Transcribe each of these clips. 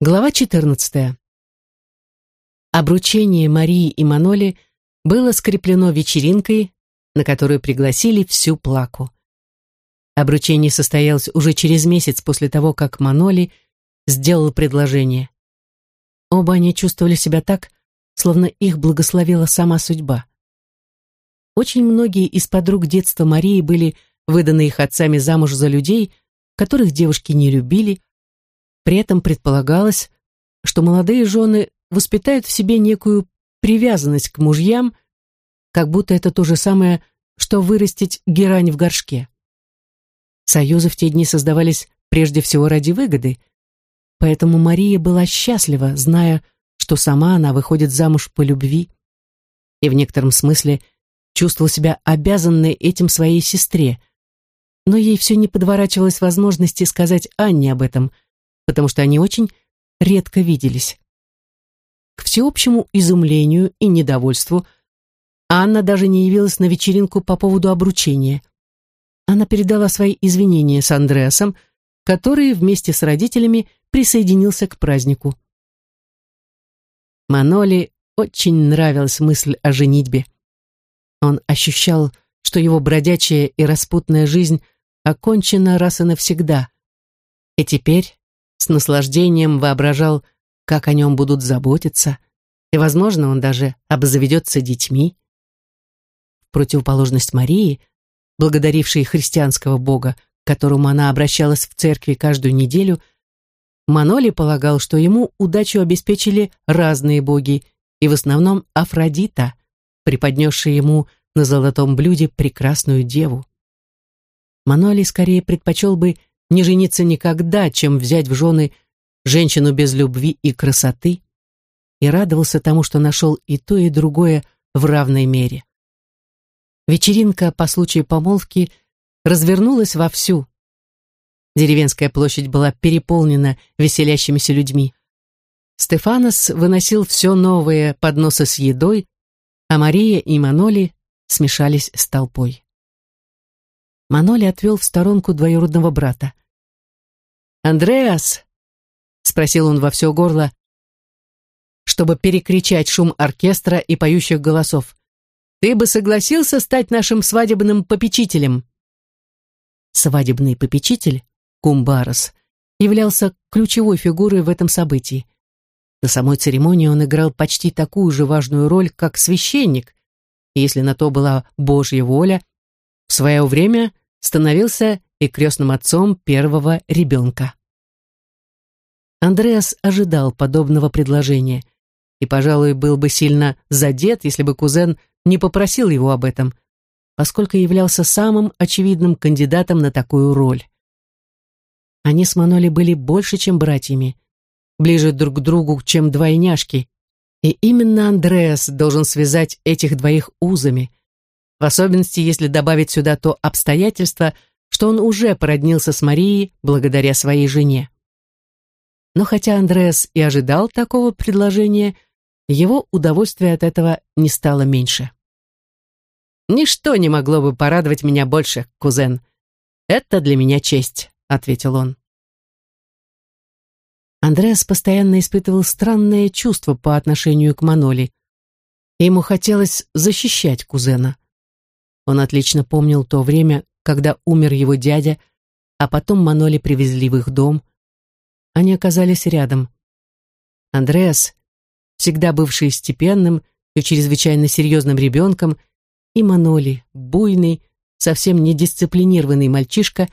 Глава 14. Обручение Марии и Маноли было скреплено вечеринкой, на которую пригласили всю плаку. Обручение состоялось уже через месяц после того, как Маноли сделал предложение. Оба они чувствовали себя так, словно их благословила сама судьба. Очень многие из подруг детства Марии были выданы их отцами замуж за людей, которых девушки не любили, при этом предполагалось, что молодые жены воспитают в себе некую привязанность к мужьям, как будто это то же самое, что вырастить герань в горшке. Союзы в те дни создавались прежде всего ради выгоды, поэтому Мария была счастлива, зная, что сама она выходит замуж по любви, и в некотором смысле чувствовала себя обязанной этим своей сестре, но ей все не подворачивалось возможности сказать Анне об этом – потому что они очень редко виделись. К всеобщему изумлению и недовольству Анна даже не явилась на вечеринку по поводу обручения. Она передала свои извинения с Андреасом, который вместе с родителями присоединился к празднику. Маноли очень нравилась мысль о женитьбе. Он ощущал, что его бродячая и распутная жизнь окончена раз и навсегда. И теперь, с наслаждением воображал, как о нем будут заботиться, и, возможно, он даже обзаведется детьми. В противоположность Марии, благодарившей христианского бога, к которому она обращалась в церкви каждую неделю, Маноли полагал, что ему удачу обеспечили разные боги, и в основном Афродита, преподнесшая ему на золотом блюде прекрасную деву. Маноли скорее предпочел бы не жениться никогда, чем взять в жены женщину без любви и красоты, и радовался тому, что нашел и то, и другое в равной мере. Вечеринка по случаю помолвки развернулась вовсю. Деревенская площадь была переполнена веселящимися людьми. Стефанос выносил все новые подносы с едой, а Мария и Маноли смешались с толпой. Маноли отвел в сторонку двоюродного брата. «Андреас!» — спросил он во все горло, чтобы перекричать шум оркестра и поющих голосов. «Ты бы согласился стать нашим свадебным попечителем?» Свадебный попечитель, Кумбарос, являлся ключевой фигурой в этом событии. На самой церемонии он играл почти такую же важную роль, как священник, если на то была Божья воля, в свое время становился и крестным отцом первого ребенка. Андреас ожидал подобного предложения и, пожалуй, был бы сильно задет, если бы кузен не попросил его об этом, поскольку являлся самым очевидным кандидатом на такую роль. Они с Маноли были больше, чем братьями, ближе друг к другу, чем двойняшки, и именно Андреас должен связать этих двоих узами, в особенности, если добавить сюда то обстоятельство, что он уже породнился с Марией благодаря своей жене. Но хотя Андреас и ожидал такого предложения, его удовольствие от этого не стало меньше. «Ничто не могло бы порадовать меня больше, кузен. Это для меня честь», — ответил он. Андреас постоянно испытывал странное чувство по отношению к Маноли. Ему хотелось защищать кузена. Он отлично помнил то время, когда умер его дядя, а потом Маноли привезли в их дом — они оказались рядом. Андреас, всегда бывший степенным и чрезвычайно серьезным ребенком, и Маноли, буйный, совсем недисциплинированный мальчишка,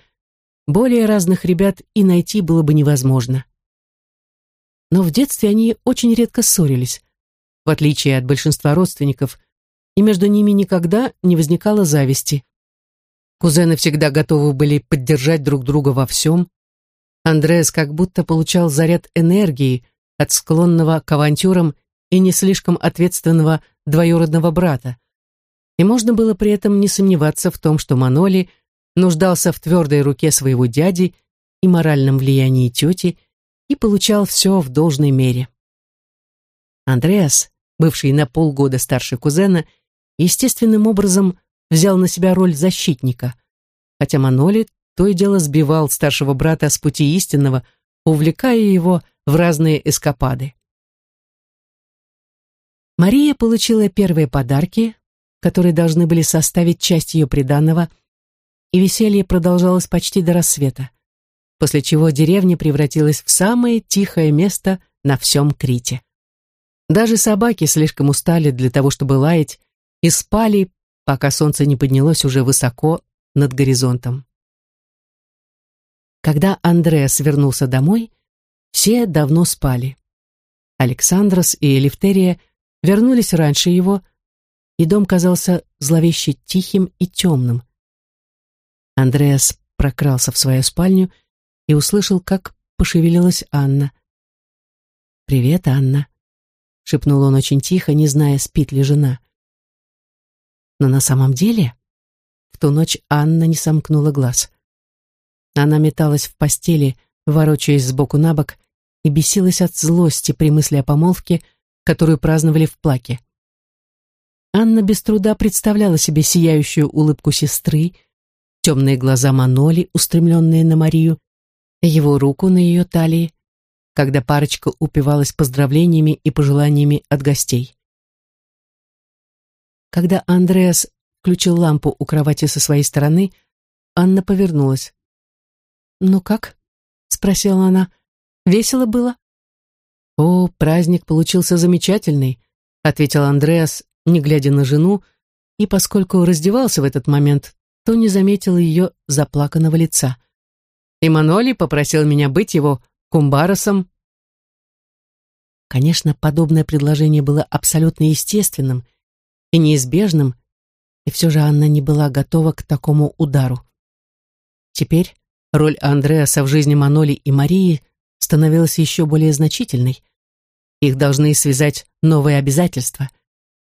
более разных ребят и найти было бы невозможно. Но в детстве они очень редко ссорились, в отличие от большинства родственников, и между ними никогда не возникало зависти. Кузены всегда готовы были поддержать друг друга во всем, Андреас как будто получал заряд энергии от склонного к авантюрам и не слишком ответственного двоюродного брата. И можно было при этом не сомневаться в том, что Маноли нуждался в твердой руке своего дяди и моральном влиянии тети и получал все в должной мере. Андреас, бывший на полгода старше кузена, естественным образом взял на себя роль защитника, хотя Маноли то и дело сбивал старшего брата с пути истинного, увлекая его в разные эскапады. Мария получила первые подарки, которые должны были составить часть ее приданного, и веселье продолжалось почти до рассвета, после чего деревня превратилась в самое тихое место на всем Крите. Даже собаки слишком устали для того, чтобы лаять, и спали, пока солнце не поднялось уже высоко над горизонтом. Когда Андреас вернулся домой, все давно спали. Александрос и Элифтерия вернулись раньше его, и дом казался зловеще тихим и темным. Андреас прокрался в свою спальню и услышал, как пошевелилась Анна. «Привет, Анна», — шепнул он очень тихо, не зная, спит ли жена. Но на самом деле в ту ночь Анна не сомкнула глаз. Она металась в постели, ворочаясь сбоку на бок, и бесилась от злости при мысли о помолвке, которую праздновали в плаке. Анна без труда представляла себе сияющую улыбку сестры, темные глаза Маноли, устремленные на Марию, его руку на ее талии, когда парочка упивалась поздравлениями и пожеланиями от гостей. Когда Андреас включил лампу у кровати со своей стороны, Анна повернулась. «Ну как?» — спросила она. «Весело было?» «О, праздник получился замечательный», — ответил Андреас, не глядя на жену, и поскольку раздевался в этот момент, то не заметил ее заплаканного лица. Маноли попросил меня быть его кумбаросом. Конечно, подобное предложение было абсолютно естественным и неизбежным, и все же Анна не была готова к такому удару. Теперь роль Андреаса в жизни Маноли и Марии становилась еще более значительной. Их должны связать новые обязательства,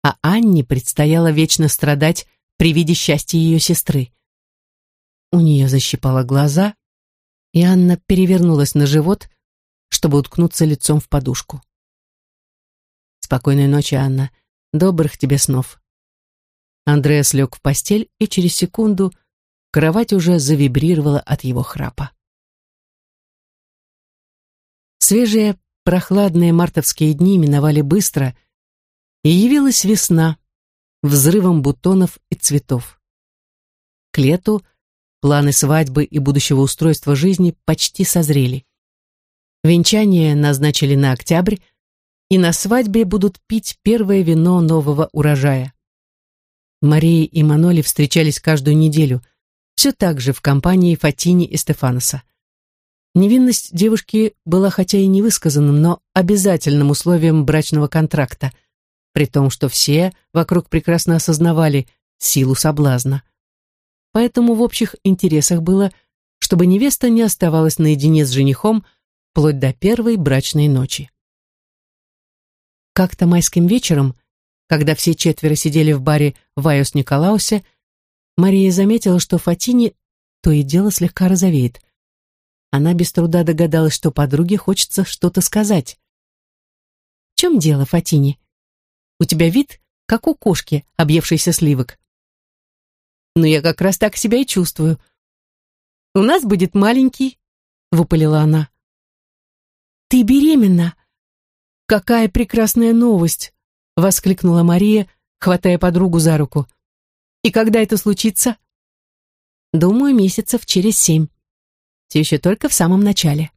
а Анне предстояло вечно страдать при виде счастья ее сестры. У нее защипало глаза, и Анна перевернулась на живот, чтобы уткнуться лицом в подушку. «Спокойной ночи, Анна. Добрых тебе снов». Андреас лег в постель, и через секунду кровать уже завибрировала от его храпа. Свежие, прохладные мартовские дни миновали быстро, и явилась весна, взрывом бутонов и цветов. К лету планы свадьбы и будущего устройства жизни почти созрели. Венчание назначили на октябрь, и на свадьбе будут пить первое вино нового урожая. Мария и Маноли встречались каждую неделю, все так же в компании Фатини и Стефаноса. Невинность девушки была хотя и невысказанным, но обязательным условием брачного контракта, при том, что все вокруг прекрасно осознавали силу соблазна. Поэтому в общих интересах было, чтобы невеста не оставалась наедине с женихом вплоть до первой брачной ночи. Как-то майским вечером, когда все четверо сидели в баре в Айос Николаусе, Мария заметила, что Фатини то и дело слегка розовеет. Она без труда догадалась, что подруге хочется что-то сказать. «В чем дело, Фатини? У тебя вид, как у кошки, объевшейся сливок». «Ну, я как раз так себя и чувствую. У нас будет маленький», — выпалила она. «Ты беременна!» «Какая прекрасная новость!» — воскликнула Мария, хватая подругу за руку. «И когда это случится?» «Думаю, месяцев через семь. Все еще только в самом начале».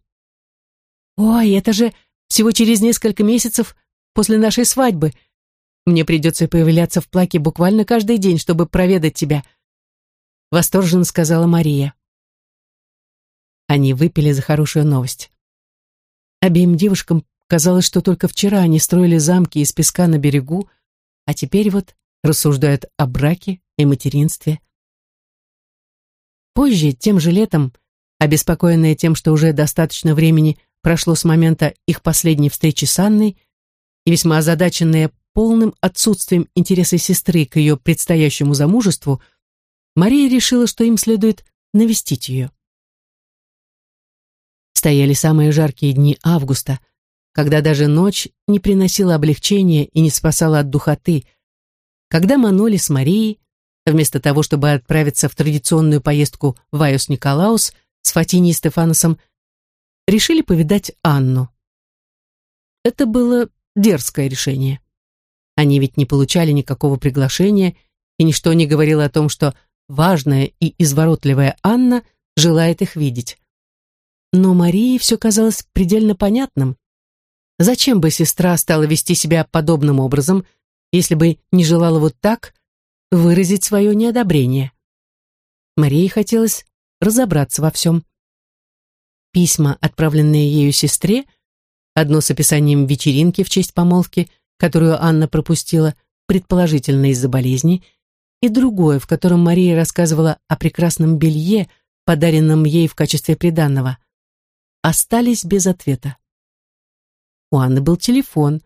«Ой, это же всего через несколько месяцев после нашей свадьбы. Мне придется появляться в плаке буквально каждый день, чтобы проведать тебя», — восторженно сказала Мария. Они выпили за хорошую новость. Обеим девушкам Казалось, что только вчера они строили замки из песка на берегу, а теперь вот рассуждают о браке и материнстве. Позже, тем же летом, обеспокоенная тем, что уже достаточно времени прошло с момента их последней встречи с Анной, и весьма озадаченная полным отсутствием интереса сестры к ее предстоящему замужеству, Мария решила, что им следует навестить ее. Стояли самые жаркие дни августа – когда даже ночь не приносила облегчения и не спасала от духоты, когда Маноли с Марией, вместо того, чтобы отправиться в традиционную поездку в Айос Николаус с Фатини и Стефаносом, решили повидать Анну, Это было дерзкое решение. Они ведь не получали никакого приглашения, и ничто не говорило о том, что важная и изворотливая Анна желает их видеть. Но Марии все казалось предельно понятным. Зачем бы сестра стала вести себя подобным образом, если бы не желала вот так выразить свое неодобрение? Марии хотелось разобраться во всем. Письма, отправленные ею сестре, одно с описанием вечеринки в честь помолвки, которую Анна пропустила, предположительно из-за болезни, и другое, в котором Мария рассказывала о прекрасном белье, подаренном ей в качестве приданного, остались без ответа. У Анны был телефон,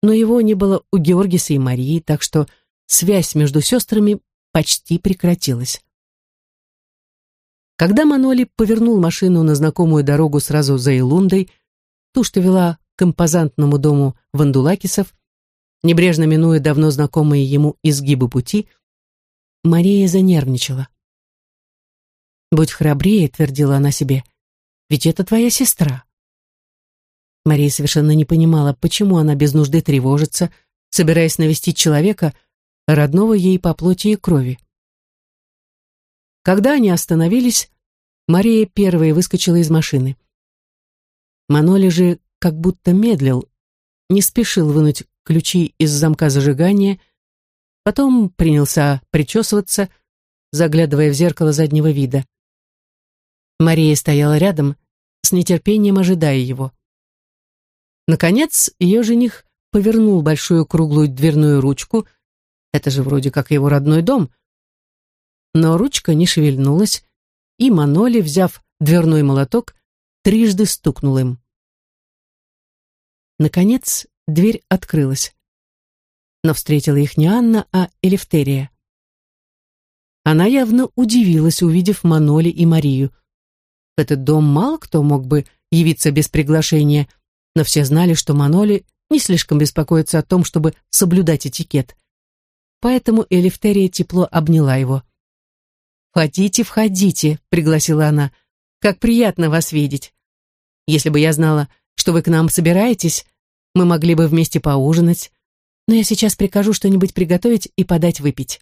но его не было у Георгиса и Марии, так что связь между сестрами почти прекратилась. Когда Маноли повернул машину на знакомую дорогу сразу за Илундой, ту, что вела к импозантному дому Вандулакисов, небрежно минуя давно знакомые ему изгибы пути, Мария занервничала. «Будь храбрее», — твердила она себе, — «ведь это твоя сестра». Мария совершенно не понимала, почему она без нужды тревожится, собираясь навестить человека, родного ей по плоти и крови. Когда они остановились, Мария первая выскочила из машины. Маноли же как будто медлил, не спешил вынуть ключи из замка зажигания, потом принялся причесываться, заглядывая в зеркало заднего вида. Мария стояла рядом, с нетерпением ожидая его. Наконец, ее жених повернул большую круглую дверную ручку, это же вроде как его родной дом, но ручка не шевельнулась, и Маноли, взяв дверной молоток, трижды стукнул им. Наконец, дверь открылась. Но встретила их не Анна, а Элефтерия. Она явно удивилась, увидев Маноли и Марию. В этот дом мало кто мог бы явиться без приглашения, но все знали, что Маноли не слишком беспокоится о том, чтобы соблюдать этикет. Поэтому Элефтерия тепло обняла его. «Входите, входите», — пригласила она. «Как приятно вас видеть. Если бы я знала, что вы к нам собираетесь, мы могли бы вместе поужинать, но я сейчас прикажу что-нибудь приготовить и подать выпить».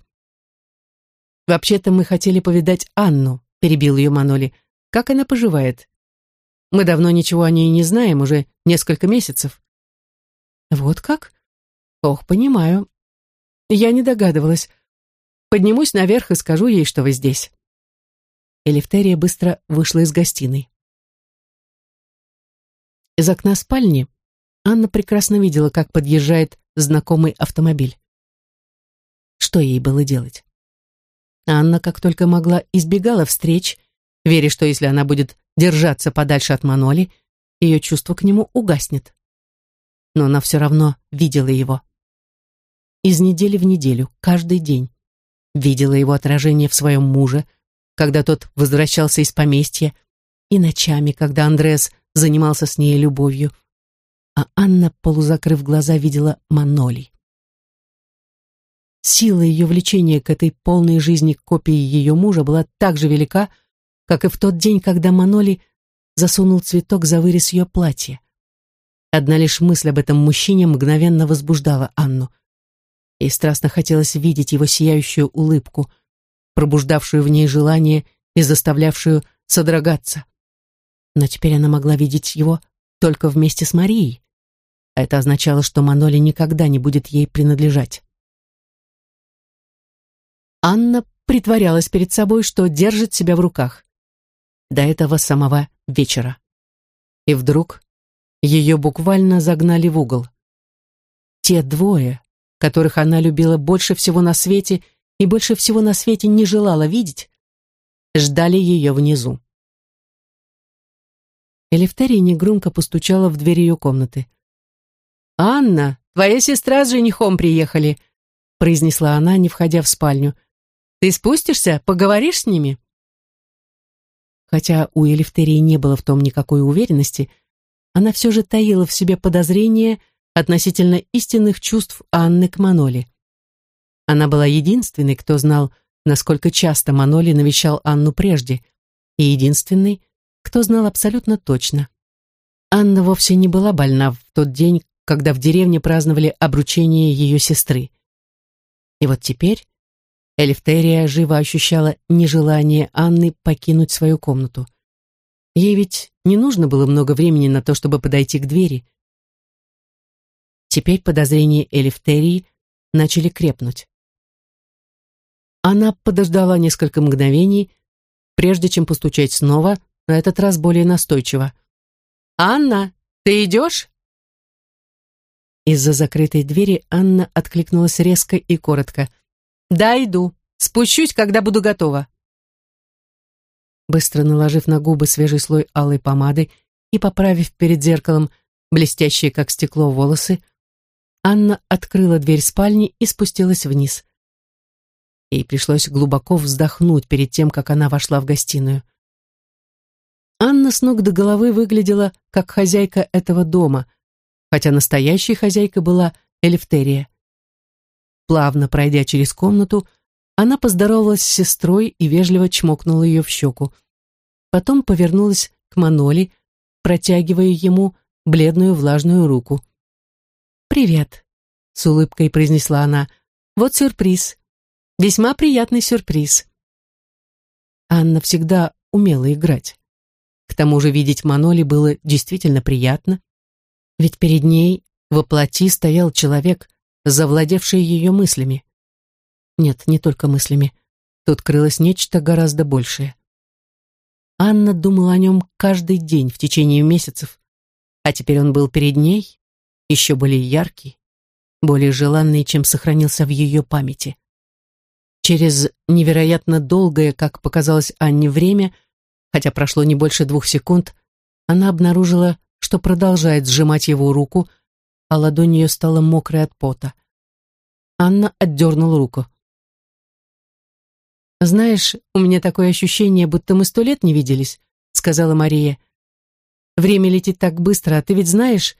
«Вообще-то мы хотели повидать Анну», — перебил ее Маноли. «Как она поживает? Мы давно ничего о ней не знаем, уже несколько месяцев». «Вот как? Ох, понимаю. Я не догадывалась. Поднимусь наверх и скажу ей, что вы здесь». Элифтерия быстро вышла из гостиной. Из окна спальни Анна прекрасно видела, как подъезжает знакомый автомобиль. Что ей было делать? Анна, как только могла, избегала встреч, веря, что если она будет держаться подальше от Маноли, ее чувство к нему угаснет. Но она все равно видела его. Из недели в неделю, каждый день видела его отражение в своем муже, когда тот возвращался из поместья, и ночами, когда Андреас занимался с ней любовью, а Анна, полузакрыв глаза, видела Маноли. Сила ее влечения к этой полной жизни копии ее мужа была так же велика, как и в тот день, когда Маноли засунул цветок за вырез ее платья. Одна лишь мысль об этом мужчине мгновенно возбуждала Анну и страстно хотелось видеть его сияющую улыбку, пробуждавшую в ней желание и заставлявшую содрогаться. Но теперь она могла видеть его только вместе с Марией. А это означало, что Маноли никогда не будет ей принадлежать. Анна притворялась перед собой, что держит себя в руках. До этого самого вечера. И вдруг ее буквально загнали в угол. Те двое, которых она любила больше всего на свете и больше всего на свете не желала видеть, ждали ее внизу. Элефтерия негромко постучала в дверь ее комнаты. «Анна, твоя сестра с женихом приехали», произнесла она, не входя в спальню. «Ты спустишься, поговоришь с ними?» Хотя у Элефтерии не было в том никакой уверенности, она все же таила в себе подозрение, относительно истинных чувств Анны к Маноли. Она была единственной, кто знал, насколько часто Маноли навещал Анну прежде, и единственной, кто знал абсолютно точно. Анна вовсе не была больна в тот день, когда в деревне праздновали обручение ее сестры. И вот теперь Элифтерия живо ощущала нежелание Анны покинуть свою комнату. Ей ведь не нужно было много времени на то, чтобы подойти к двери. Теперь подозрения Элифтерии начали крепнуть. Она подождала несколько мгновений, прежде чем постучать снова, на этот раз более настойчиво. «Анна, ты идешь?» Из-за закрытой двери Анна откликнулась резко и коротко. «Да, иду. Спущусь, когда буду готова». Быстро наложив на губы свежий слой алой помады и поправив перед зеркалом блестящие, как стекло, волосы, Анна открыла дверь спальни и спустилась вниз. Ей пришлось глубоко вздохнуть перед тем, как она вошла в гостиную. Анна с ног до головы выглядела как хозяйка этого дома, хотя настоящей хозяйкой была Элефтерия. Плавно пройдя через комнату, она поздоровалась с сестрой и вежливо чмокнула ее в щеку. Потом повернулась к Маноли, протягивая ему бледную влажную руку. «Привет», — с улыбкой произнесла она. «Вот сюрприз. Весьма приятный сюрприз». Анна всегда умела играть. К тому же видеть Маноли было действительно приятно, ведь перед ней воплоти стоял человек, завладевший ее мыслями. Нет, не только мыслями. Тут крылось нечто гораздо большее. Анна думала о нем каждый день в течение месяцев, а теперь он был перед ней, еще более яркий, более желанный, чем сохранился в ее памяти. Через невероятно долгое, как показалось Анне, время, хотя прошло не больше двух секунд, она обнаружила, что продолжает сжимать его руку, а ладонь ее стала мокрой от пота. Анна отдернула руку. «Знаешь, у меня такое ощущение, будто мы сто лет не виделись», — сказала Мария. «Время летит так быстро, а ты ведь знаешь,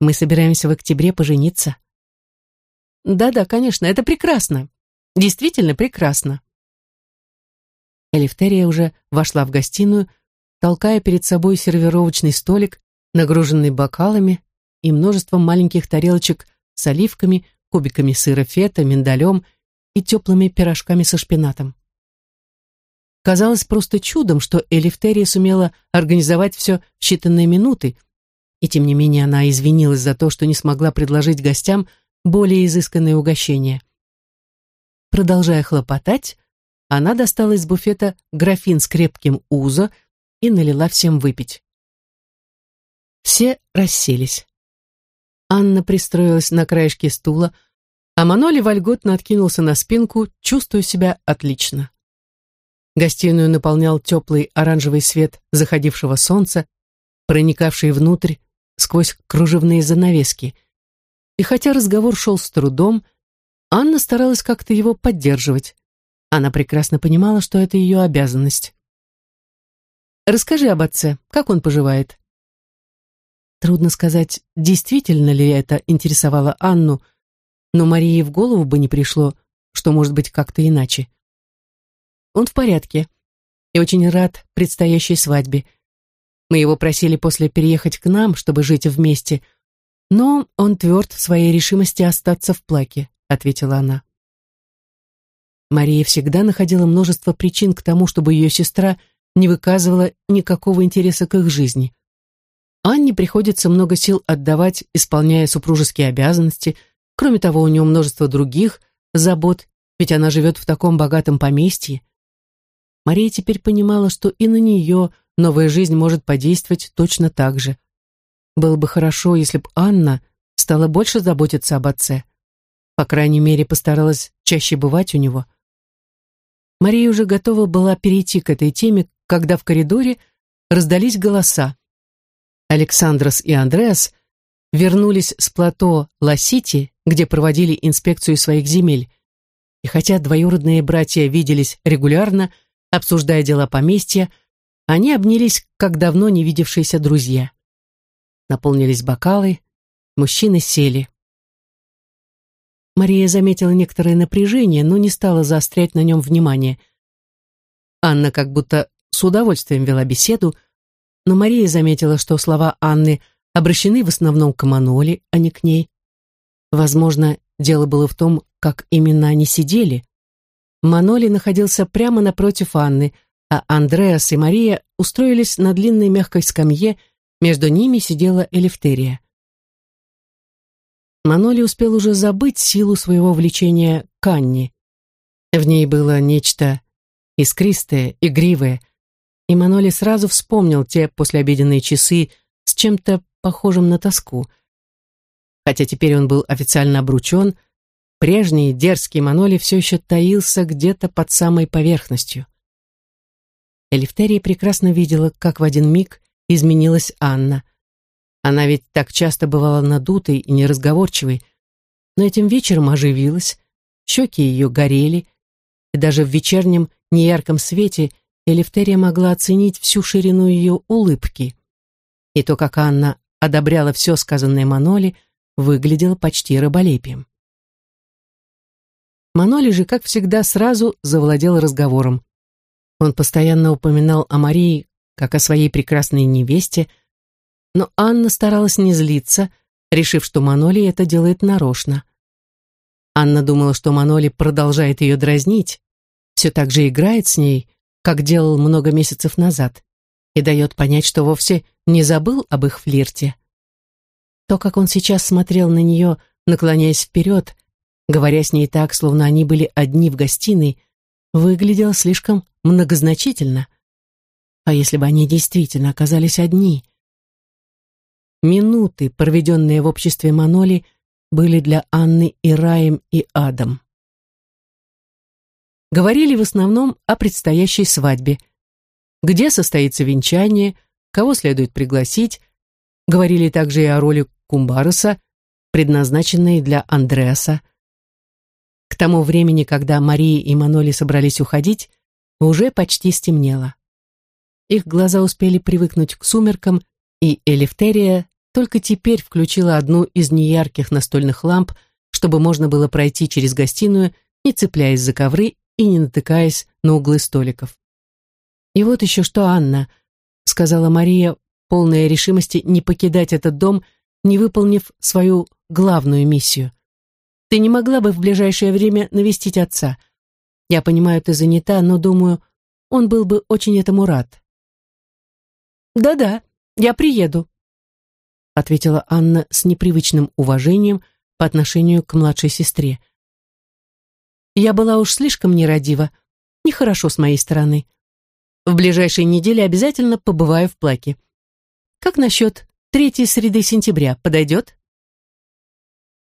мы собираемся в октябре пожениться». «Да-да, конечно, это прекрасно. Действительно прекрасно». Элифтерия уже вошла в гостиную, толкая перед собой сервировочный столик, нагруженный бокалами и множеством маленьких тарелочек с оливками, кубиками сыра фета, миндалем и теплыми пирожками со шпинатом. Казалось просто чудом, что Элифтерия сумела организовать все в считанные минуты, и тем не менее она извинилась за то, что не смогла предложить гостям более изысканное угощение. Продолжая хлопотать, она достала из буфета графин с крепким узо и налила всем выпить. Все расселись. Анна пристроилась на краешке стула, а Маноли вольготно откинулся на спинку, чувствуя себя отлично. Гостиную наполнял теплый оранжевый свет заходившего солнца, проникавший внутрь сквозь кружевные занавески. И хотя разговор шел с трудом, Анна старалась как-то его поддерживать. Она прекрасно понимала, что это ее обязанность. «Расскажи об отце, как он поживает?» Трудно сказать, действительно ли это интересовало Анну, но Марии в голову бы не пришло, что может быть как-то иначе. Он в порядке и очень рад предстоящей свадьбе. Мы его просили после переехать к нам, чтобы жить вместе, но он тверд в своей решимости остаться в плаке, ответила она. Мария всегда находила множество причин к тому, чтобы ее сестра не выказывала никакого интереса к их жизни. Анне приходится много сил отдавать, исполняя супружеские обязанности – Кроме того, у нее множество других забот, ведь она живет в таком богатом поместье. Мария теперь понимала, что и на нее новая жизнь может подействовать точно так же. Было бы хорошо, если бы Анна стала больше заботиться об отце. По крайней мере, постаралась чаще бывать у него. Мария уже готова была перейти к этой теме, когда в коридоре раздались голоса. Александрос и Андреас вернулись с плато Ласити, где проводили инспекцию своих земель. И хотя двоюродные братья виделись регулярно, обсуждая дела поместья, они обнялись, как давно не видевшиеся друзья. Наполнились бокалы, мужчины сели. Мария заметила некоторое напряжение, но не стала заострять на нем внимание. Анна как будто с удовольствием вела беседу, но Мария заметила, что слова Анны обращены в основном к Маноли, а не к ней. Возможно, дело было в том, как именно они сидели. Маноли находился прямо напротив Анны, а Андреас и Мария устроились на длинной мягкой скамье, между ними сидела Элефтерия. Маноли успел уже забыть силу своего влечения к Анне. В ней было нечто искристое, игривое, и Маноли сразу вспомнил те послеобеденные часы с чем-то похожим на тоску. Хотя теперь он был официально обручен, прежний дерзкий Маноли все еще таился где-то под самой поверхностью. Элифтерия прекрасно видела, как в один миг изменилась Анна. Она ведь так часто бывала надутой и неразговорчивой, но этим вечером оживилась, щеки ее горели, и даже в вечернем неярком свете Элифтерия могла оценить всю ширину ее улыбки. И то, как Анна одобряла все сказанное Маноли, выглядело почти раболепием. Маноли же, как всегда, сразу завладел разговором. Он постоянно упоминал о Марии как о своей прекрасной невесте, но Анна старалась не злиться, решив, что Маноли это делает нарочно. Анна думала, что Маноли продолжает ее дразнить, все так же играет с ней, как делал много месяцев назад, и дает понять, что вовсе не забыл об их флирте. То, как он сейчас смотрел на нее, наклоняясь вперед, говоря с ней так, словно они были одни в гостиной, выглядело слишком многозначительно. А если бы они действительно оказались одни? Минуты, проведенные в обществе Маноли, были для Анны и раем, и адом. Говорили в основном о предстоящей свадьбе. Где состоится венчание, кого следует пригласить. Говорили также и о роли Кумбаруса, предназначенной для Андреаса. К тому времени, когда Мария и Маноли собрались уходить, уже почти стемнело. Их глаза успели привыкнуть к сумеркам, и Элефтерия только теперь включила одну из неярких настольных ламп, чтобы можно было пройти через гостиную, не цепляясь за ковры и не натыкаясь на углы столиков. «И вот еще что, Анна», — сказала Мария, полная решимости не покидать этот дом, не выполнив свою главную миссию. «Ты не могла бы в ближайшее время навестить отца?» Я понимаю, ты занята, но думаю, он был бы очень этому рад. Да-да, я приеду, ответила Анна с непривычным уважением по отношению к младшей сестре. Я была уж слишком нерадива, нехорошо с моей стороны. В ближайшие недели обязательно побываю в Плаке. Как насчет третьей среды сентября, подойдет?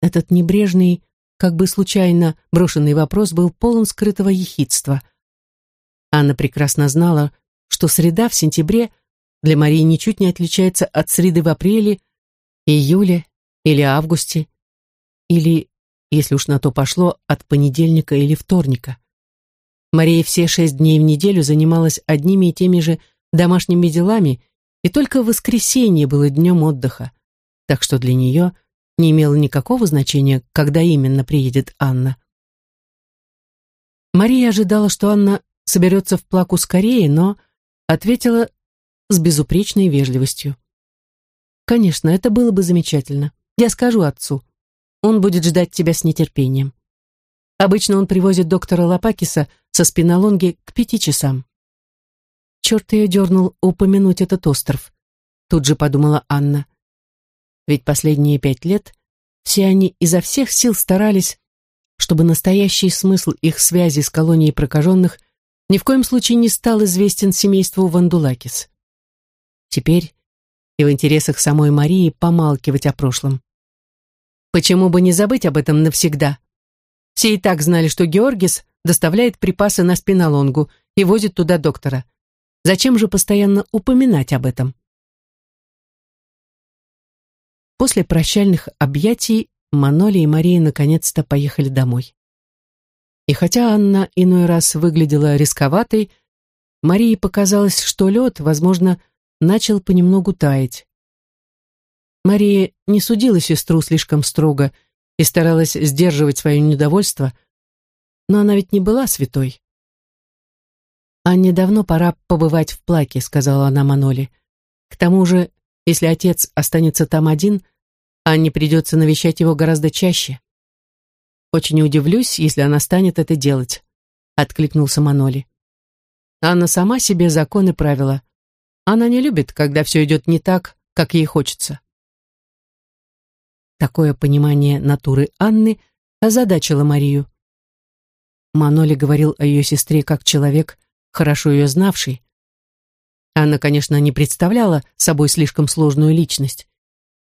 Этот небрежный, как бы случайно брошенный вопрос был полон скрытого ехидства. Анна прекрасно знала, что среда в сентябре для Марии ничуть не отличается от среды в апреле, июле или августе, или, если уж на то пошло, от понедельника или вторника. Мария все шесть дней в неделю занималась одними и теми же домашними делами, и только воскресенье было днем отдыха, так что для нее – не имело никакого значения, когда именно приедет Анна. Мария ожидала, что Анна соберется в плаку скорее, но ответила с безупречной вежливостью. «Конечно, это было бы замечательно. Я скажу отцу. Он будет ждать тебя с нетерпением. Обычно он привозит доктора Лопакиса со спинолонги к пяти часам». Черт ее дернул упомянуть этот остров. Тут же подумала Анна. Ведь последние пять лет все они изо всех сил старались, чтобы настоящий смысл их связи с колонией прокаженных ни в коем случае не стал известен семейству Вандулакис. Теперь и в интересах самой Марии помалкивать о прошлом. Почему бы не забыть об этом навсегда? Все и так знали, что Георгис доставляет припасы на спинолонгу и возит туда доктора. Зачем же постоянно упоминать об этом? После прощальных объятий Маноли и Мария наконец-то поехали домой. И хотя Анна иной раз выглядела рисковатой, Марии показалось, что лед, возможно, начал понемногу таять. Мария не судила сестру слишком строго и старалась сдерживать свое недовольство, но она ведь не была святой. «Анне давно пора побывать в плаке», — сказала она Маноли. К тому же, если отец останется там один, Анне придется навещать его гораздо чаще. «Очень удивлюсь, если она станет это делать», — откликнулся Маноли. «Анна сама себе законы правила. Она не любит, когда все идет не так, как ей хочется». Такое понимание натуры Анны озадачило Марию. Маноли говорил о ее сестре как человек, хорошо ее знавший. Анна, конечно, не представляла собой слишком сложную личность.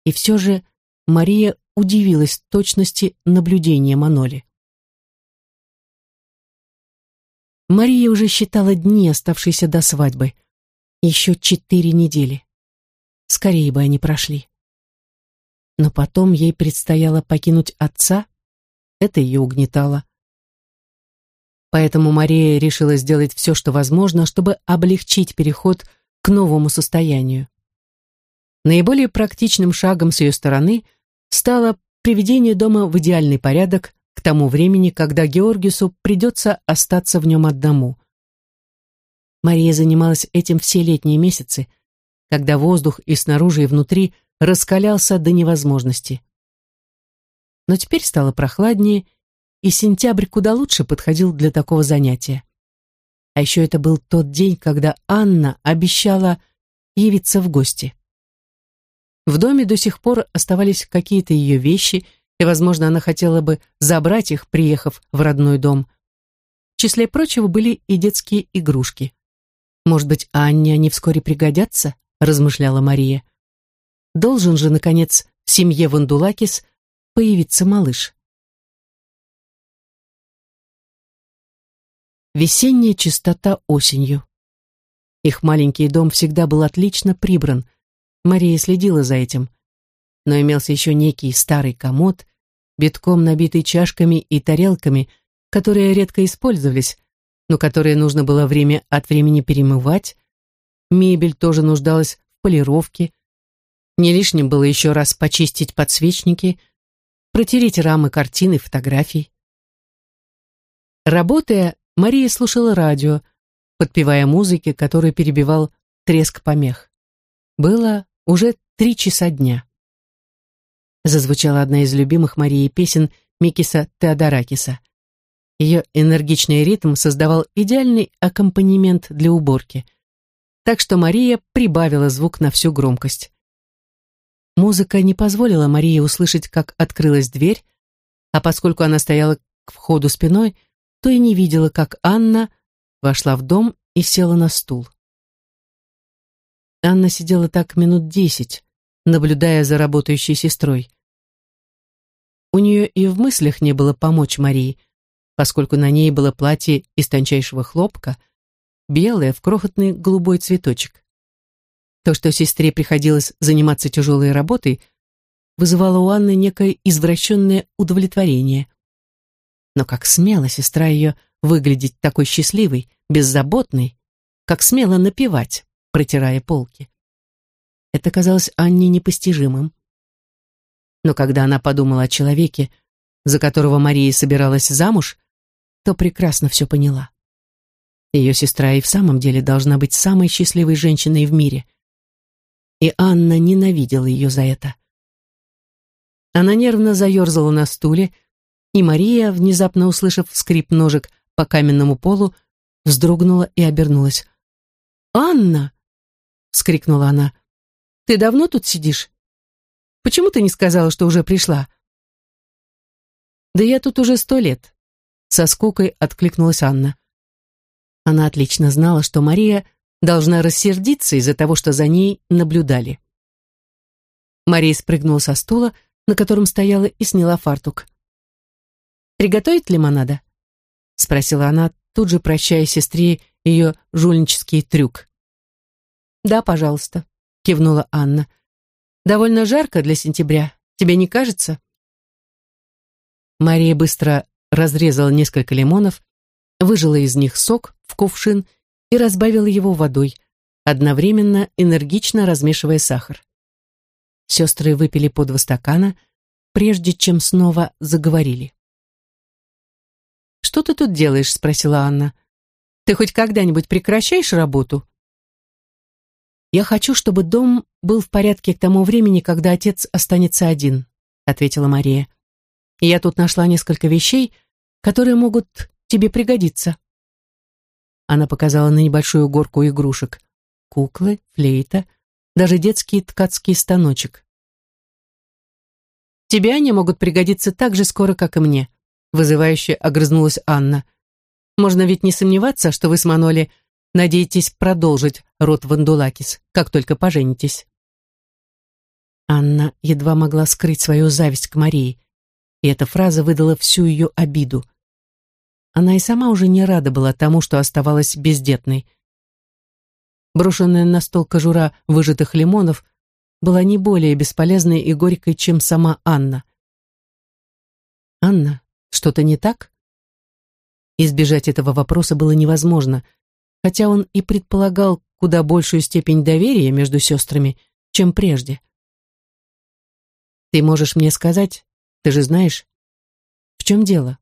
И все же Мария удивилась точности наблюдения Маноли. Мария уже считала дни, оставшиеся до свадьбы. Еще четыре недели. Скорее бы они прошли. Но потом ей предстояло покинуть отца. Это ее угнетало. Поэтому Мария решила сделать все, что возможно, чтобы облегчить переход к новому состоянию. Наиболее практичным шагом с ее стороны стало приведение дома в идеальный порядок к тому времени, когда Георгису придется остаться в нем одному. Мария занималась этим все летние месяцы, когда воздух и снаружи, и внутри раскалялся до невозможности. Но теперь стало прохладнее, и сентябрь куда лучше подходил для такого занятия. А еще это был тот день, когда Анна обещала явиться в гости. В доме до сих пор оставались какие-то ее вещи, и, возможно, она хотела бы забрать их, приехав в родной дом. В числе прочего были и детские игрушки. «Может быть, Анне они вскоре пригодятся?» – размышляла Мария. «Должен же, наконец, в семье Вандулакис появиться малыш». Весенняя чистота осенью. Их маленький дом всегда был отлично прибран. Мария следила за этим. Но имелся еще некий старый комод, битком набитый чашками и тарелками, которые редко использовались, но которые нужно было время от времени перемывать. Мебель тоже нуждалась в полировке. Не лишним было еще раз почистить подсвечники, протереть рамы картин и фотографий. Работая, Мария слушала радио, подпевая музыке, который перебивал треск помех. Было уже три часа дня. Зазвучала одна из любимых Марии песен Микиса Теодоракиса. Ее энергичный ритм создавал идеальный аккомпанемент для уборки. Так что Мария прибавила звук на всю громкость. Музыка не позволила Марии услышать, как открылась дверь, а поскольку она стояла к входу спиной, то и не видела, как Анна вошла в дом и села на стул. Анна сидела так минут десять, наблюдая за работающей сестрой. У нее и в мыслях не было помочь Марии, поскольку на ней было платье из тончайшего хлопка, белое в крохотный голубой цветочек. То, что сестре приходилось заниматься тяжелой работой, вызывало у Анны некое извращенное удовлетворение. Но как смело сестра ее выглядеть такой счастливой, беззаботной, как смело напевать, протирая полки. Это казалось Анне непостижимым. Но когда она подумала о человеке, за которого Мария собиралась замуж, то прекрасно все поняла. Ее сестра и в самом деле должна быть самой счастливой женщиной в мире. И Анна ненавидела ее за это. Она нервно заерзала на стуле, и Мария, внезапно услышав скрип ножек по каменному полу, вздрогнула и обернулась. «Анна!» — вскрикнула она. «Ты давно тут сидишь? Почему ты не сказала, что уже пришла?» «Да я тут уже сто лет», — со скукой откликнулась Анна. Она отлично знала, что Мария должна рассердиться из-за того, что за ней наблюдали. Мария спрыгнула со стула, на котором стояла, и сняла фартук. Приготовить лимонада?» — спросила она, тут же прощая сестре ее жульнический трюк. «Да, пожалуйста», — кивнула Анна. «Довольно жарко для сентября, тебе не кажется?» Мария быстро разрезала несколько лимонов, выжила из них сок в кувшин и разбавила его водой, одновременно энергично размешивая сахар. Сестры выпили по два стакана, прежде чем снова заговорили. «Что ты тут делаешь?» — спросила Анна. «Ты хоть когда-нибудь прекращаешь работу?» «Я хочу, чтобы дом был в порядке к тому времени, когда отец останется один», ответила Мария. «Я тут нашла несколько вещей, которые могут тебе пригодиться». Она показала на небольшую горку игрушек. Куклы, флейта, даже детский ткацкий станочек. «Тебе они могут пригодиться так же скоро, как и мне», вызывающе огрызнулась Анна. «Можно ведь не сомневаться, что вы с Маноли надеетесь продолжить род Вандулакис, как только поженитесь». Анна едва могла скрыть свою зависть к Марии, и эта фраза выдала всю ее обиду. Она и сама уже не рада была тому, что оставалась бездетной. Брошенная на стол кожура выжатых лимонов была не более бесполезной и горькой, чем сама Анна. «Анна, что-то не так?» Избежать этого вопроса было невозможно, хотя он и предполагал куда большую степень доверия между сестрами, чем прежде. «Ты можешь мне сказать, ты же знаешь, в чем дело?»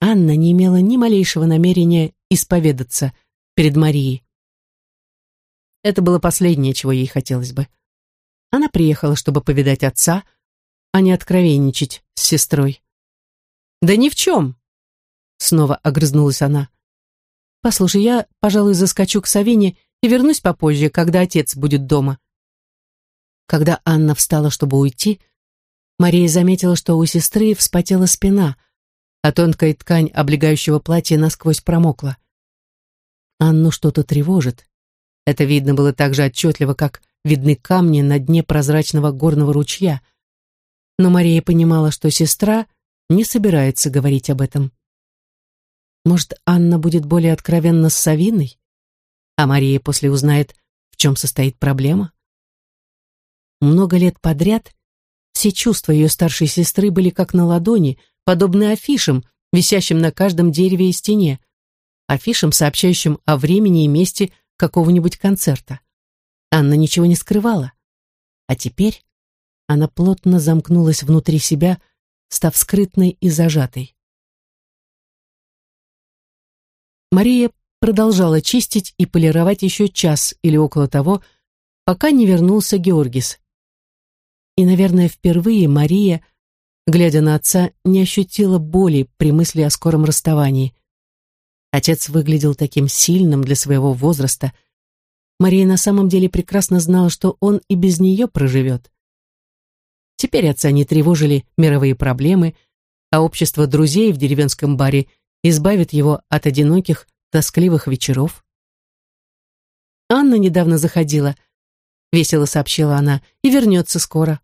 Анна не имела ни малейшего намерения исповедаться перед Марией. Это было последнее, чего ей хотелось бы. Она приехала, чтобы повидать отца, а не откровенничать с сестрой. «Да ни в чем!» Снова огрызнулась она. «Послушай, я, пожалуй, заскочу к Савине и вернусь попозже, когда отец будет дома». Когда Анна встала, чтобы уйти, Мария заметила, что у сестры вспотела спина — а тонкая ткань облегающего платья насквозь промокла. Анну что-то тревожит. Это видно было так же отчетливо, как видны камни на дне прозрачного горного ручья. Но Мария понимала, что сестра не собирается говорить об этом. Может, Анна будет более откровенна с Савиной? А Мария после узнает, в чем состоит проблема? Много лет подряд все чувства ее старшей сестры были как на ладони — подобны афишам, висящим на каждом дереве и стене, афишам, сообщающим о времени и месте какого-нибудь концерта. Анна ничего не скрывала. А теперь она плотно замкнулась внутри себя, став скрытной и зажатой. Мария продолжала чистить и полировать еще час или около того, пока не вернулся Георгис. И, наверное, впервые Мария глядя на отца, не ощутила боли при мысли о скором расставании. Отец выглядел таким сильным для своего возраста. Мария на самом деле прекрасно знала, что он и без нее проживет. Теперь отца не тревожили мировые проблемы, а общество друзей в деревенском баре избавит его от одиноких, тоскливых вечеров. Анна недавно заходила, весело сообщила она, и вернется скоро.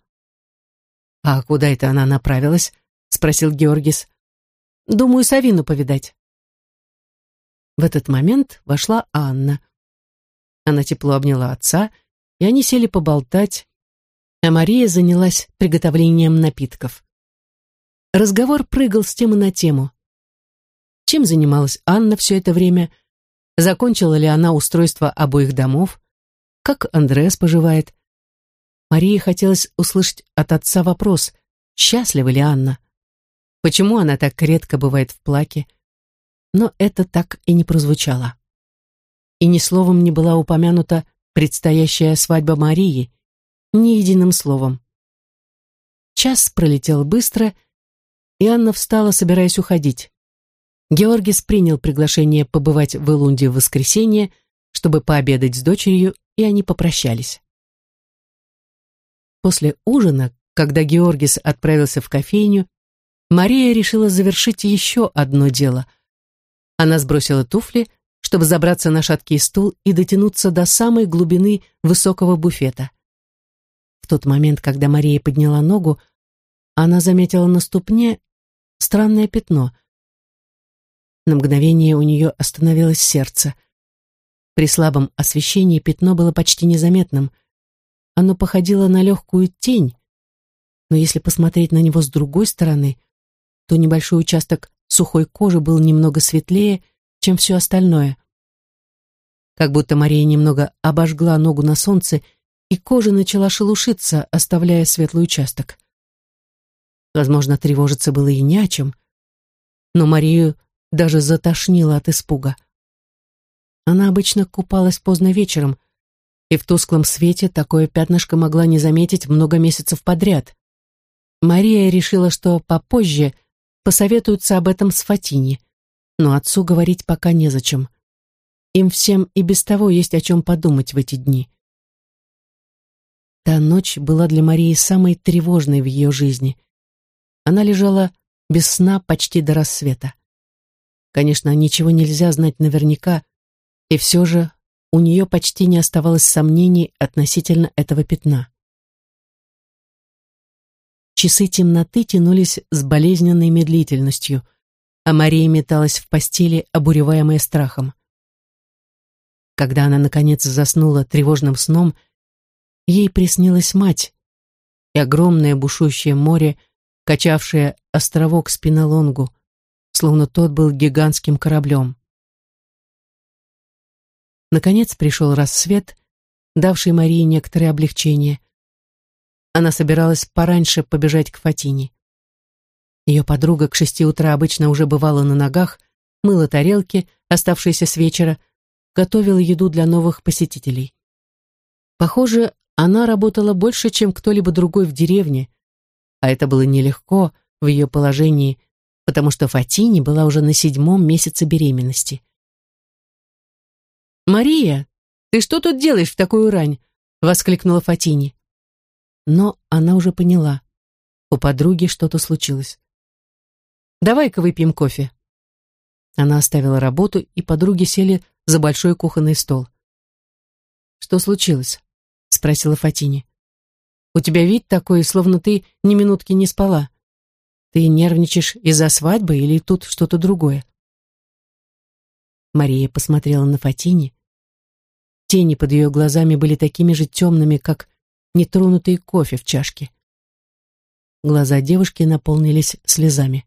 «А куда это она направилась?» — спросил Георгис. «Думаю, Савину повидать». В этот момент вошла Анна. Она тепло обняла отца, и они сели поболтать, а Мария занялась приготовлением напитков. Разговор прыгал с темы на тему. Чем занималась Анна все это время? Закончила ли она устройство обоих домов? Как Андреас поживает? Марии хотелось услышать от отца вопрос, счастлива ли Анна? Почему она так редко бывает в плаке? Но это так и не прозвучало. И ни словом не была упомянута предстоящая свадьба Марии, ни единым словом. Час пролетел быстро, и Анна встала, собираясь уходить. Георгис принял приглашение побывать в Элунде в воскресенье, чтобы пообедать с дочерью, и они попрощались. После ужина, когда Георгис отправился в кофейню, Мария решила завершить еще одно дело. Она сбросила туфли, чтобы забраться на шаткий стул и дотянуться до самой глубины высокого буфета. В тот момент, когда Мария подняла ногу, она заметила на ступне странное пятно. На мгновение у нее остановилось сердце. При слабом освещении пятно было почти незаметным — оно походило на легкую тень, но если посмотреть на него с другой стороны, то небольшой участок сухой кожи был немного светлее, чем все остальное. Как будто Мария немного обожгла ногу на солнце, и кожа начала шелушиться, оставляя светлый участок. Возможно, тревожиться было и не о чем, но Марию даже затошнило от испуга. Она обычно купалась поздно вечером, и в тусклом свете такое пятнышко могла не заметить много месяцев подряд. Мария решила, что попозже посоветуются об этом с Фатини, но отцу говорить пока незачем. Им всем и без того есть о чем подумать в эти дни. Та ночь была для Марии самой тревожной в ее жизни. Она лежала без сна почти до рассвета. Конечно, ничего нельзя знать наверняка, и все же у нее почти не оставалось сомнений относительно этого пятна. Часы темноты тянулись с болезненной медлительностью, а Мария металась в постели, обуреваемая страхом. Когда она, наконец, заснула тревожным сном, ей приснилась мать и огромное бушующее море, качавшее островок Спинолонгу, словно тот был гигантским кораблем. Наконец пришел рассвет, давший Марии некоторое облегчение. Она собиралась пораньше побежать к Фатине. Ее подруга к шести утра обычно уже бывала на ногах, мыла тарелки, оставшиеся с вечера, готовила еду для новых посетителей. Похоже, она работала больше, чем кто-либо другой в деревне, а это было нелегко в ее положении, потому что Фатини была уже на седьмом месяце беременности. «Мария, ты что тут делаешь в такую рань?» — воскликнула Фатини. Но она уже поняла. У подруги что-то случилось. «Давай-ка выпьем кофе». Она оставила работу, и подруги сели за большой кухонный стол. «Что случилось?» — спросила Фатини. «У тебя вид такой, словно ты ни минутки не спала. Ты нервничаешь из-за свадьбы или тут что-то другое?» Мария посмотрела на Фатини. Тени под ее глазами были такими же темными, как нетронутый кофе в чашке. Глаза девушки наполнились слезами.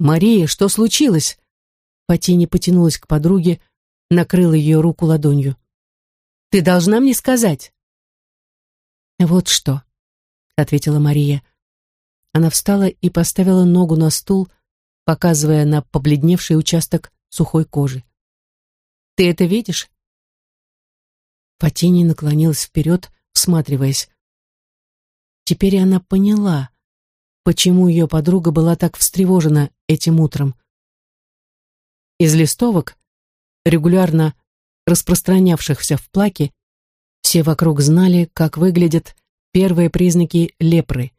«Мария, что случилось?» Патини потянулась к подруге, накрыла ее руку ладонью. «Ты должна мне сказать!» «Вот что», — ответила Мария. Она встала и поставила ногу на стул, показывая на побледневший участок сухой кожи. «Ты это видишь?» Патини наклонилась вперед, всматриваясь. Теперь она поняла, почему ее подруга была так встревожена этим утром. Из листовок, регулярно распространявшихся в плаке, все вокруг знали, как выглядят первые признаки лепры.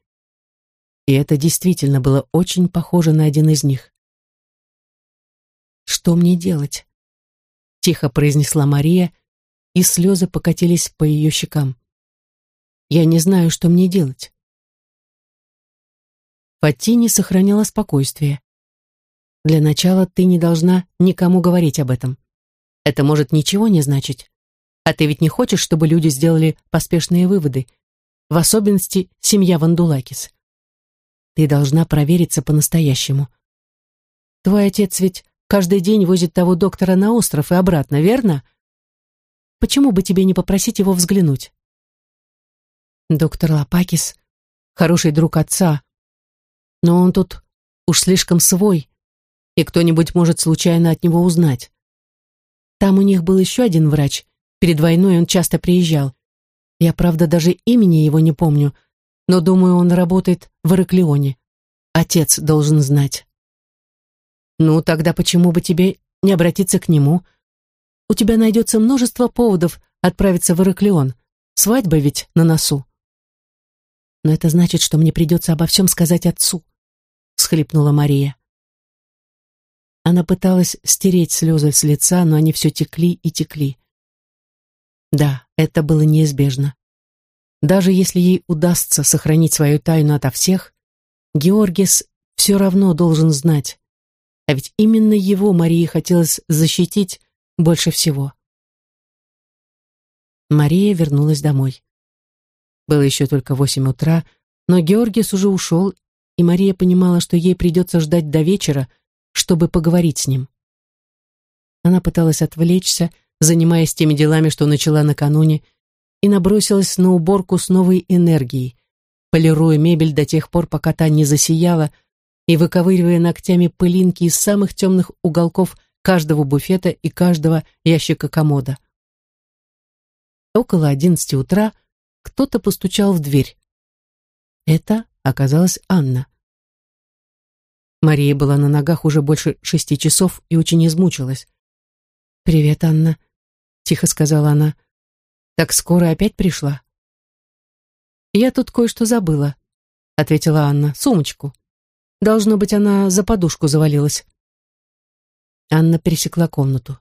И это действительно было очень похоже на один из них. «Что мне делать?» — тихо произнесла Мария, и слезы покатились по ее щекам. «Я не знаю, что мне делать». Фатини сохраняла спокойствие. «Для начала ты не должна никому говорить об этом. Это может ничего не значить. А ты ведь не хочешь, чтобы люди сделали поспешные выводы, в особенности семья Вандулакис. Ты должна провериться по-настоящему. Твой отец ведь каждый день возит того доктора на остров и обратно, верно? Почему бы тебе не попросить его взглянуть? Доктор Лапакис — хороший друг отца, но он тут уж слишком свой, и кто-нибудь может случайно от него узнать. Там у них был еще один врач, перед войной он часто приезжал. Я, правда, даже имени его не помню, но думаю, он работает в Ираклионе. Отец должен знать. Ну, тогда почему бы тебе не обратиться к нему? у тебя найдется множество поводов отправиться в Ираклион. Свадьба ведь на носу. Но это значит, что мне придется обо всем сказать отцу, всхлипнула Мария. Она пыталась стереть слезы с лица, но они все текли и текли. Да, это было неизбежно. Даже если ей удастся сохранить свою тайну ото всех, Георгис все равно должен знать. А ведь именно его Марии хотелось защитить больше всего. Мария вернулась домой. Было еще только восемь утра, но Георгис уже ушел, и Мария понимала, что ей придется ждать до вечера, чтобы поговорить с ним. Она пыталась отвлечься, занимаясь теми делами, что начала накануне, и набросилась на уборку с новой энергией, полируя мебель до тех пор, пока та не засияла, и выковыривая ногтями пылинки из самых темных уголков каждого буфета и каждого ящика комода. Около одиннадцати утра кто-то постучал в дверь. Это оказалась Анна. Мария была на ногах уже больше шести часов и очень измучилась. «Привет, Анна», — тихо сказала она. «Так скоро опять пришла?» «Я тут кое-что забыла», — ответила Анна. «Сумочку. Должно быть, она за подушку завалилась». Анна пересекла комнату.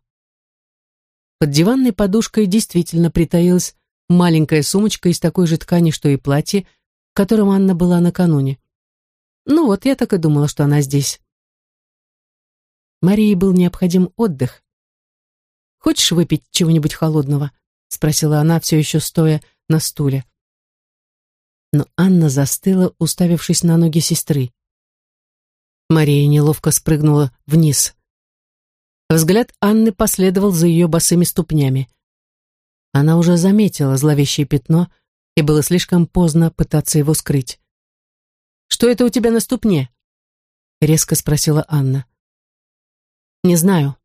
Под диванной подушкой действительно притаилась маленькая сумочка из такой же ткани, что и платье, в котором Анна была накануне. Ну вот, я так и думала, что она здесь. Марии был необходим отдых. «Хочешь выпить чего-нибудь холодного?» — спросила она, все еще стоя на стуле. Но Анна застыла, уставившись на ноги сестры. Мария неловко спрыгнула вниз. Взгляд Анны последовал за ее босыми ступнями. Она уже заметила зловещее пятно, и было слишком поздно пытаться его скрыть. Что это у тебя на ступне?» Резко спросила Анна. «Не знаю».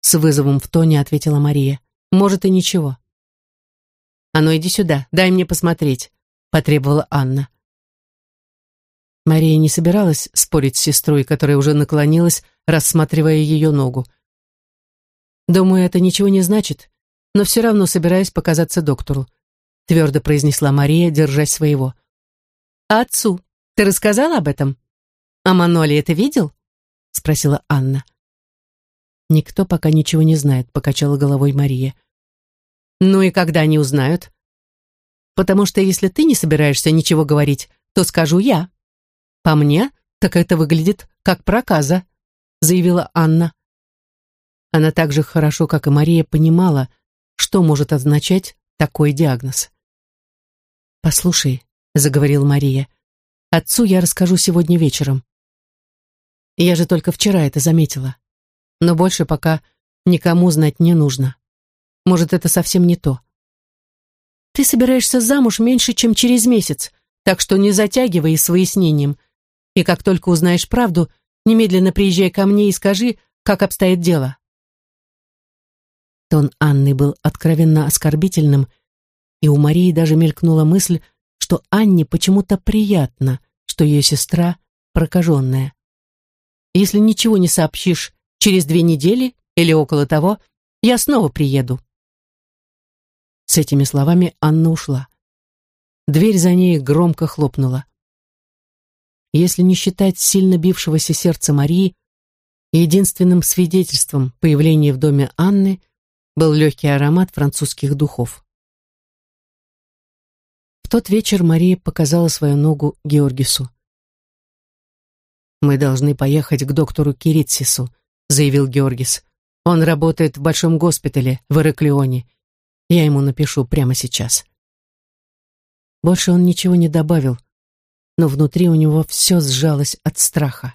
С вызовом в тоне ответила Мария. «Может, и ничего». «А ну иди сюда, дай мне посмотреть», потребовала Анна. Мария не собиралась спорить с сестрой, которая уже наклонилась, рассматривая ее ногу. «Думаю, это ничего не значит, но все равно собираюсь показаться доктору», твердо произнесла Мария, держась своего. «А отцу?» Ты рассказал об этом? А Маноли это видел? Спросила Анна. Никто пока ничего не знает, покачала головой Мария. Ну и когда они узнают? Потому что если ты не собираешься ничего говорить, то скажу я. По мне, так это выглядит как проказа, заявила Анна. Она так же хорошо, как и Мария, понимала, что может означать такой диагноз. «Послушай», — заговорил Мария, Отцу я расскажу сегодня вечером. Я же только вчера это заметила. Но больше пока никому знать не нужно. Может, это совсем не то. Ты собираешься замуж меньше, чем через месяц, так что не затягивай с выяснением. И как только узнаешь правду, немедленно приезжай ко мне и скажи, как обстоит дело. Тон Анны был откровенно оскорбительным, и у Марии даже мелькнула мысль, что Анне почему-то приятно, что ее сестра прокаженная. Если ничего не сообщишь через две недели или около того, я снова приеду. С этими словами Анна ушла. Дверь за ней громко хлопнула. Если не считать сильно бившегося сердца Марии, единственным свидетельством появления в доме Анны был легкий аромат французских духов. В тот вечер Мария показала свою ногу Георгису. «Мы должны поехать к доктору Киритсису», — заявил Георгис. «Он работает в большом госпитале в Ираклионе. Я ему напишу прямо сейчас». Больше он ничего не добавил, но внутри у него все сжалось от страха.